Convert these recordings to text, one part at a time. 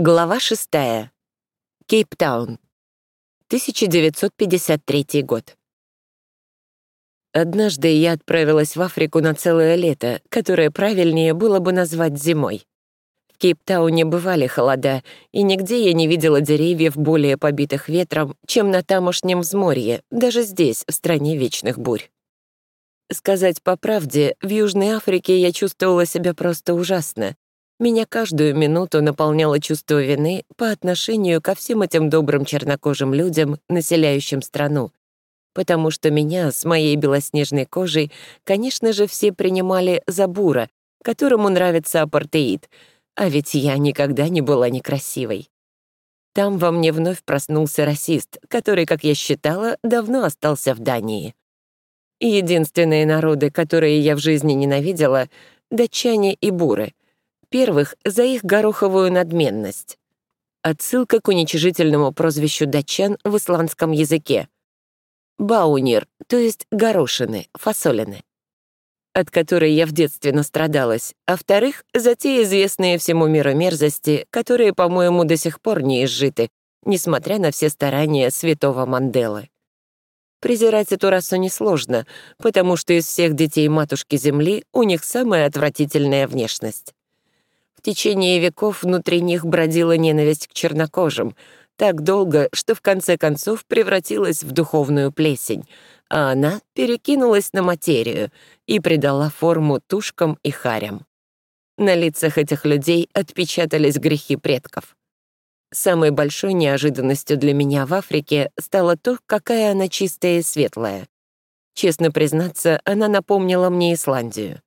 Глава шестая. Кейптаун. 1953 год. Однажды я отправилась в Африку на целое лето, которое правильнее было бы назвать зимой. В Кейптауне бывали холода, и нигде я не видела деревьев более побитых ветром, чем на тамошнем взморье, даже здесь, в стране вечных бурь. Сказать по правде, в Южной Африке я чувствовала себя просто ужасно, меня каждую минуту наполняло чувство вины по отношению ко всем этим добрым чернокожим людям, населяющим страну. Потому что меня с моей белоснежной кожей, конечно же, все принимали за бура, которому нравится апартеид, а ведь я никогда не была некрасивой. Там во мне вновь проснулся расист, который, как я считала, давно остался в Дании. Единственные народы, которые я в жизни ненавидела — датчане и буры — Первых — за их гороховую надменность. Отсылка к уничижительному прозвищу датчан в исландском языке. Баунир, то есть горошины, фасолины, от которой я в детстве настрадалась, а вторых — за те известные всему миру мерзости, которые, по-моему, до сих пор не изжиты, несмотря на все старания святого Манделы. Презирать эту расу несложно, потому что из всех детей матушки Земли у них самая отвратительная внешность. Течение веков внутри них бродила ненависть к чернокожим, так долго, что в конце концов превратилась в духовную плесень, а она перекинулась на материю и придала форму тушкам и харям. На лицах этих людей отпечатались грехи предков. Самой большой неожиданностью для меня в Африке стало то, какая она чистая и светлая. Честно признаться, она напомнила мне Исландию.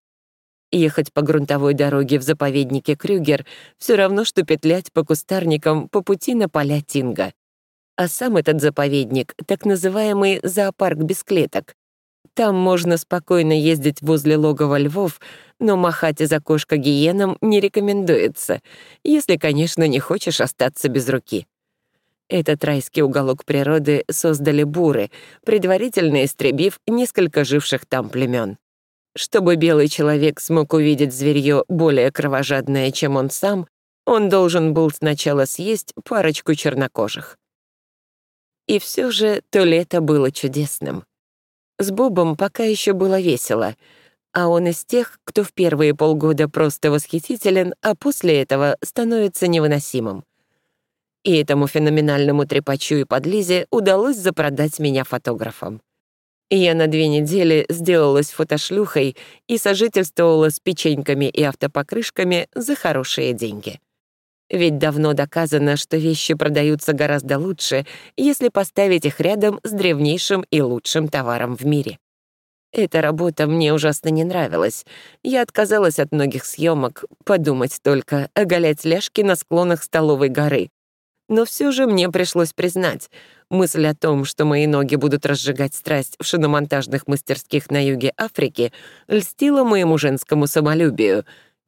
Ехать по грунтовой дороге в заповеднике Крюгер все равно, что петлять по кустарникам по пути на поля Тинга. А сам этот заповедник — так называемый зоопарк без клеток. Там можно спокойно ездить возле логова львов, но махать из окошка гиенам не рекомендуется, если, конечно, не хочешь остаться без руки. Этот райский уголок природы создали буры, предварительно истребив несколько живших там племен. Чтобы белый человек смог увидеть зверье более кровожадное, чем он сам, он должен был сначала съесть парочку чернокожих. И все же то лето было чудесным. С Бобом пока еще было весело, а он из тех, кто в первые полгода просто восхитителен, а после этого становится невыносимым. И этому феноменальному трепачу и подлизе удалось запродать меня фотографам. Я на две недели сделалась фотошлюхой и сожительствовала с печеньками и автопокрышками за хорошие деньги. Ведь давно доказано, что вещи продаются гораздо лучше, если поставить их рядом с древнейшим и лучшим товаром в мире. Эта работа мне ужасно не нравилась. Я отказалась от многих съемок, подумать только, оголять ляжки на склонах столовой горы. Но все же мне пришлось признать, Мысль о том, что мои ноги будут разжигать страсть в шиномонтажных мастерских на юге Африки, льстила моему женскому самолюбию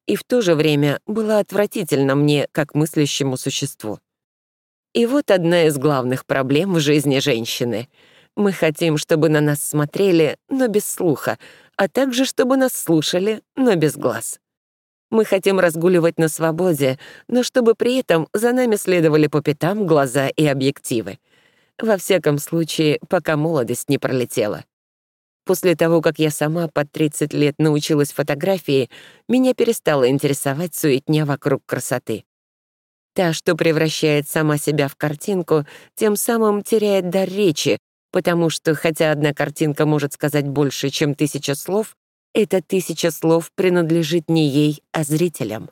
и в то же время была отвратительна мне как мыслящему существу. И вот одна из главных проблем в жизни женщины. Мы хотим, чтобы на нас смотрели, но без слуха, а также чтобы нас слушали, но без глаз. Мы хотим разгуливать на свободе, но чтобы при этом за нами следовали по пятам глаза и объективы. Во всяком случае, пока молодость не пролетела. После того, как я сама под 30 лет научилась фотографии, меня перестала интересовать суетня вокруг красоты. Та, что превращает сама себя в картинку, тем самым теряет дар речи, потому что, хотя одна картинка может сказать больше, чем тысяча слов, эта тысяча слов принадлежит не ей, а зрителям.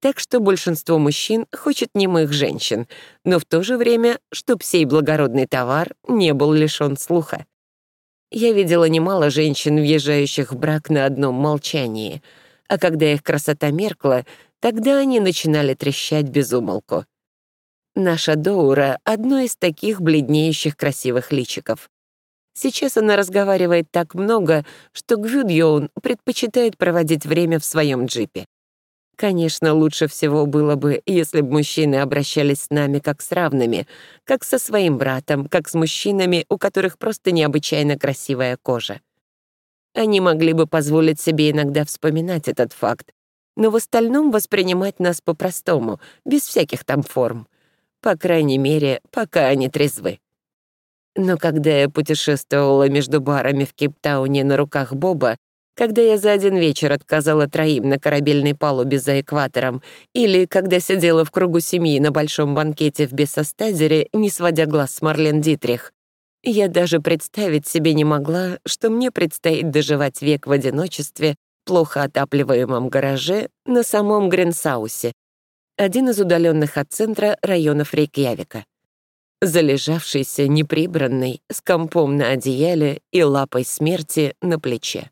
Так что большинство мужчин хочет немых женщин, но в то же время, чтоб сей благородный товар не был лишён слуха. Я видела немало женщин, въезжающих в брак на одном молчании, а когда их красота меркла, тогда они начинали трещать без умолку. Наша Доура — одно из таких бледнеющих красивых личиков. Сейчас она разговаривает так много, что Гвюдьоун предпочитает проводить время в своем джипе. Конечно, лучше всего было бы, если бы мужчины обращались с нами как с равными, как со своим братом, как с мужчинами, у которых просто необычайно красивая кожа. Они могли бы позволить себе иногда вспоминать этот факт, но в остальном воспринимать нас по-простому, без всяких там форм. По крайней мере, пока они трезвы. Но когда я путешествовала между барами в Кейптауне на руках Боба, когда я за один вечер отказала троим на корабельной палубе за экватором, или когда сидела в кругу семьи на большом банкете в Бессостазере, не сводя глаз с Марлен Дитрих, я даже представить себе не могла, что мне предстоит доживать век в одиночестве, плохо отапливаемом гараже на самом Гренсаусе, один из удаленных от центра районов Рейкьявика. Залежавшийся, неприбранный, с компом на одеяле и лапой смерти на плече.